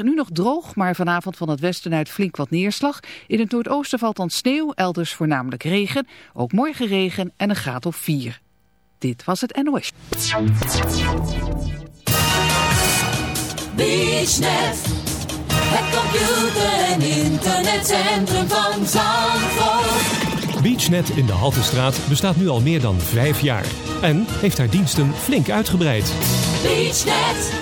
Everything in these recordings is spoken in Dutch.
Nu nog droog, maar vanavond van het westen uit flink wat neerslag. In het noordoosten valt dan sneeuw, elders voornamelijk regen. Ook morgen regen en een graad of 4. Dit was het NOS. BeachNet, het computer- en internetcentrum van Zandvoort. BeachNet in de Haltestraat bestaat nu al meer dan vijf jaar. En heeft haar diensten flink uitgebreid. BeachNet.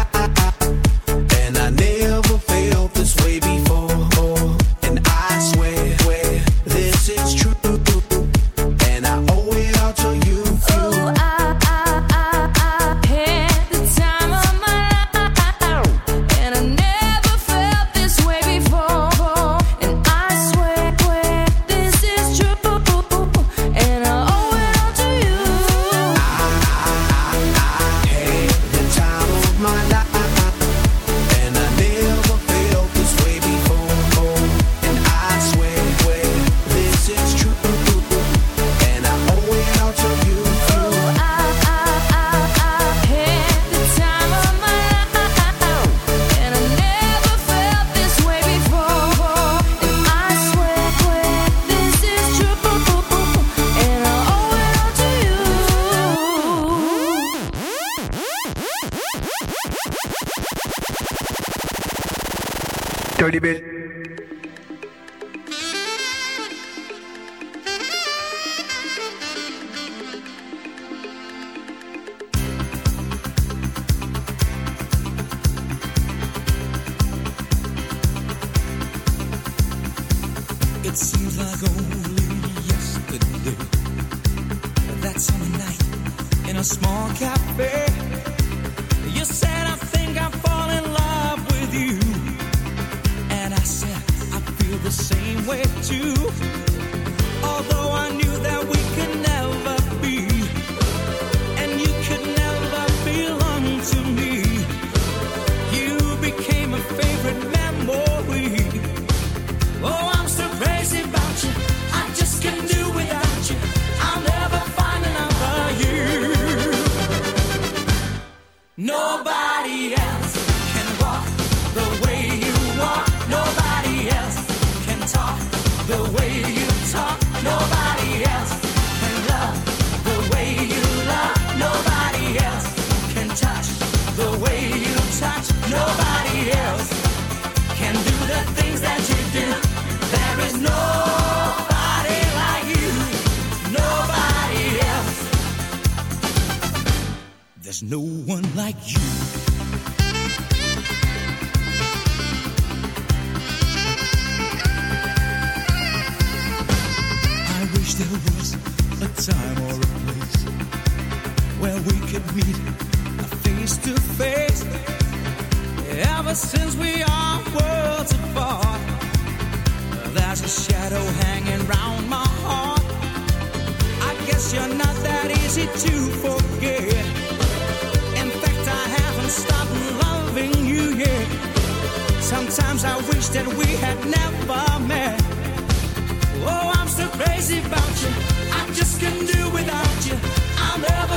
could meet face to face. Ever since we are worlds apart, there's a shadow hanging round my heart. I guess you're not that easy to forget. In fact, I haven't stopped loving you yet. Sometimes I wish that we had never met. Oh, I'm so crazy about you. I just can't do without you.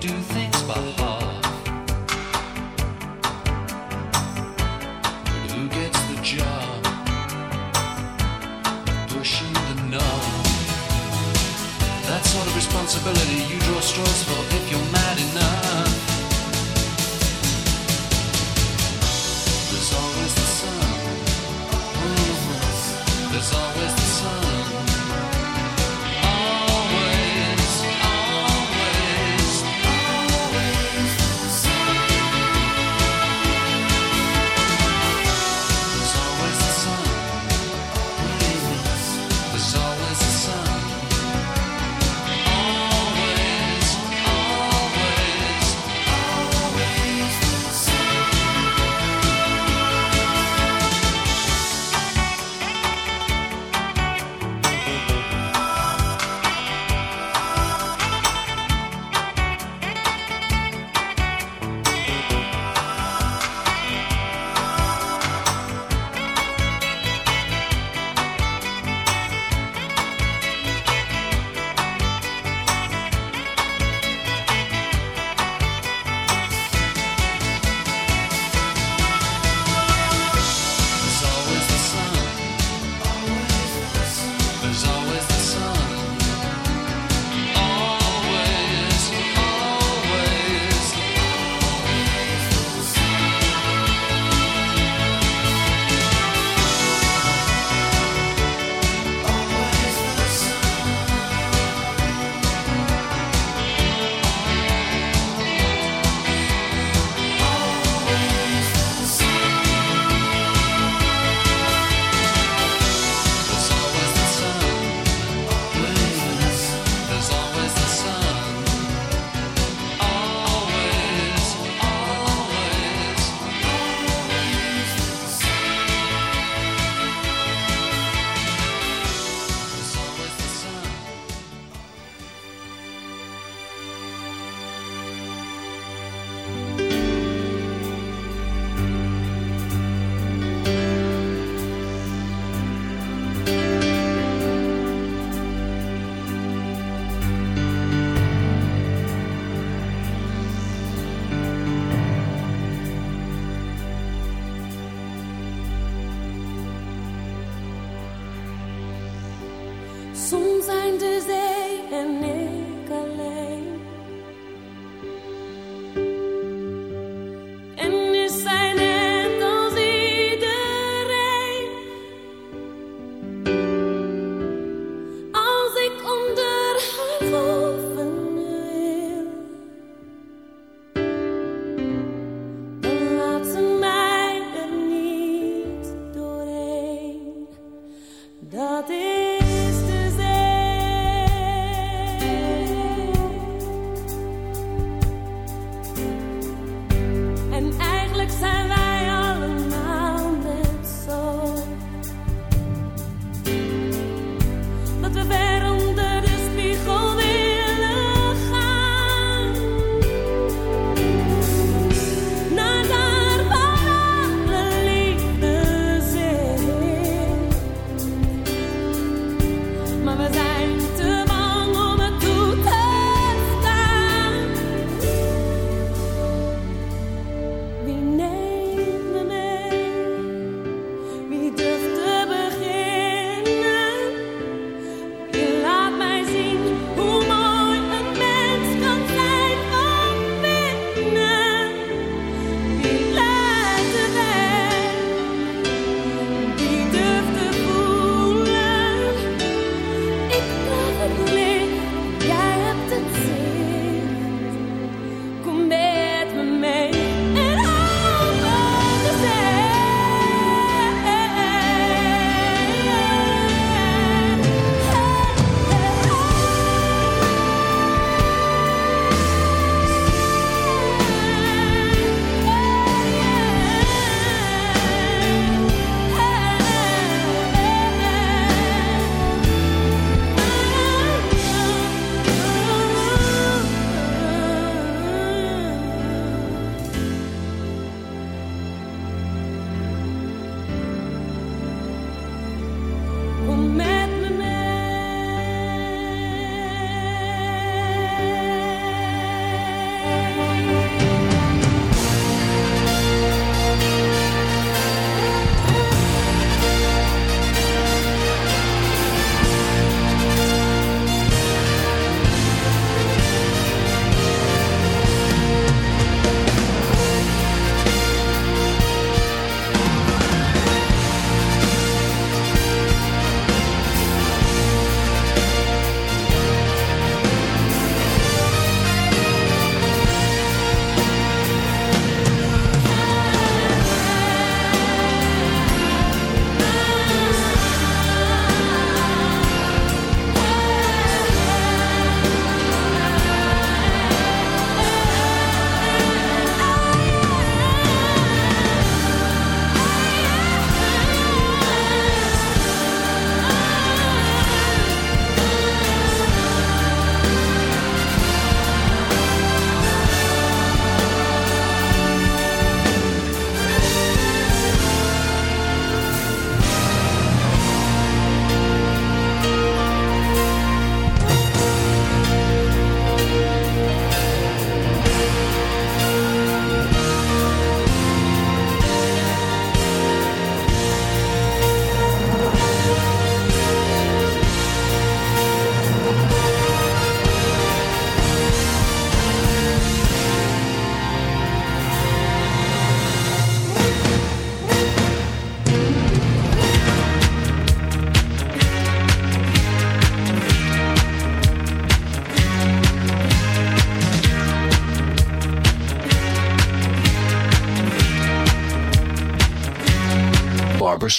Do things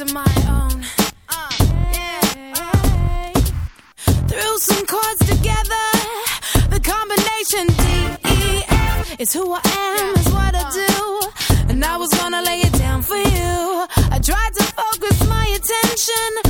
of my own. Uh, yeah. Uh, Threw some chords together. The combination D E M is who I am, is what I do, and I was gonna lay it down for you. I tried to focus my attention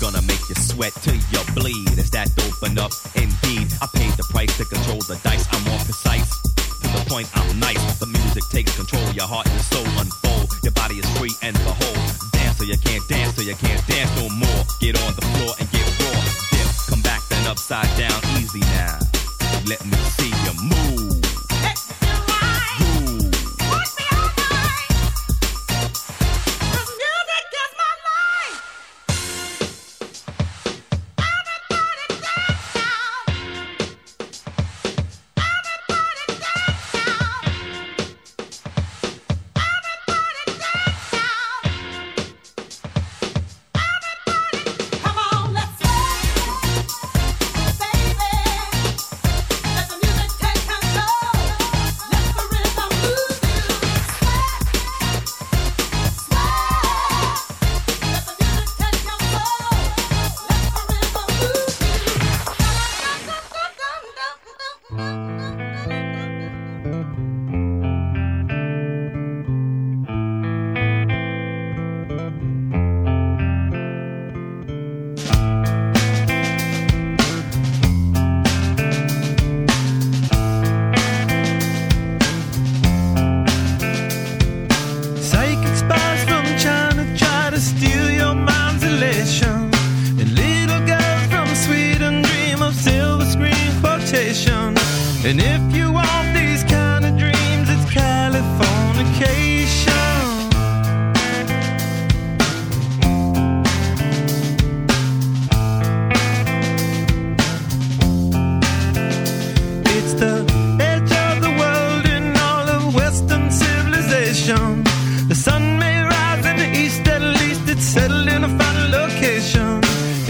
Gonna make you sweat till you bleed. Is that dope enough? Indeed, I paid the price to control the dice. I'm more precise. To the point, I'm nice. The music takes control. Your heart and soul unfold. Your body is free and behold. Dance so you can't dance, so you can't dance no more. Get on the floor and get raw. Dip, come back then upside down. Easy now. Let me see you move.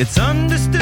It's understood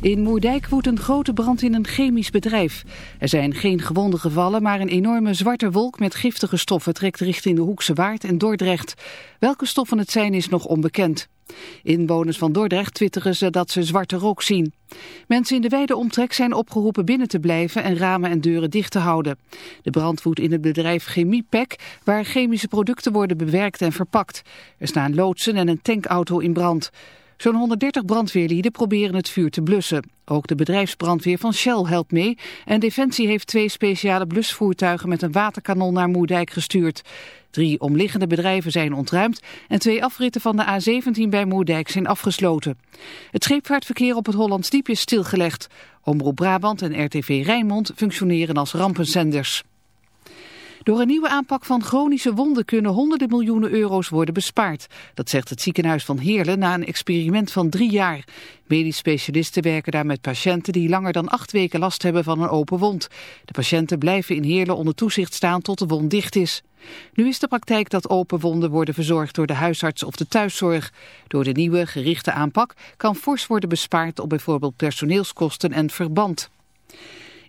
In Moerdijk woedt een grote brand in een chemisch bedrijf. Er zijn geen gewonden gevallen, maar een enorme zwarte wolk met giftige stoffen trekt richting de Hoekse Waard en Dordrecht. Welke stoffen het zijn is nog onbekend. Inwoners van Dordrecht twitteren ze dat ze zwarte rook zien. Mensen in de wijde omtrek zijn opgeroepen binnen te blijven en ramen en deuren dicht te houden. De brand woedt in het bedrijf Chemiepek, waar chemische producten worden bewerkt en verpakt. Er staan loodsen en een tankauto in brand. Zo'n 130 brandweerlieden proberen het vuur te blussen. Ook de bedrijfsbrandweer van Shell helpt mee en Defensie heeft twee speciale blusvoertuigen met een waterkanon naar Moerdijk gestuurd. Drie omliggende bedrijven zijn ontruimd en twee afritten van de A17 bij Moerdijk zijn afgesloten. Het scheepvaartverkeer op het Hollands Diep is stilgelegd. Omroep Brabant en RTV Rijnmond functioneren als rampenzenders. Door een nieuwe aanpak van chronische wonden kunnen honderden miljoenen euro's worden bespaard. Dat zegt het ziekenhuis van Heerlen na een experiment van drie jaar. Medisch specialisten werken daar met patiënten die langer dan acht weken last hebben van een open wond. De patiënten blijven in Heerlen onder toezicht staan tot de wond dicht is. Nu is de praktijk dat open wonden worden verzorgd door de huisarts of de thuiszorg. Door de nieuwe gerichte aanpak kan fors worden bespaard op bijvoorbeeld personeelskosten en verband.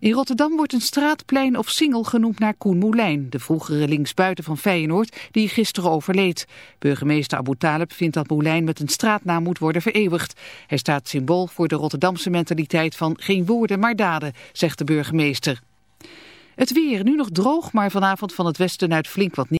In Rotterdam wordt een straatplein of singel genoemd naar Koen Moulijn, de vroegere linksbuiten van Feyenoord, die gisteren overleed. Burgemeester Abu Talib vindt dat Moulijn met een straatnaam moet worden vereeuwigd. Hij staat symbool voor de Rotterdamse mentaliteit van geen woorden maar daden, zegt de burgemeester. Het weer, nu nog droog, maar vanavond van het westen uit flink wat.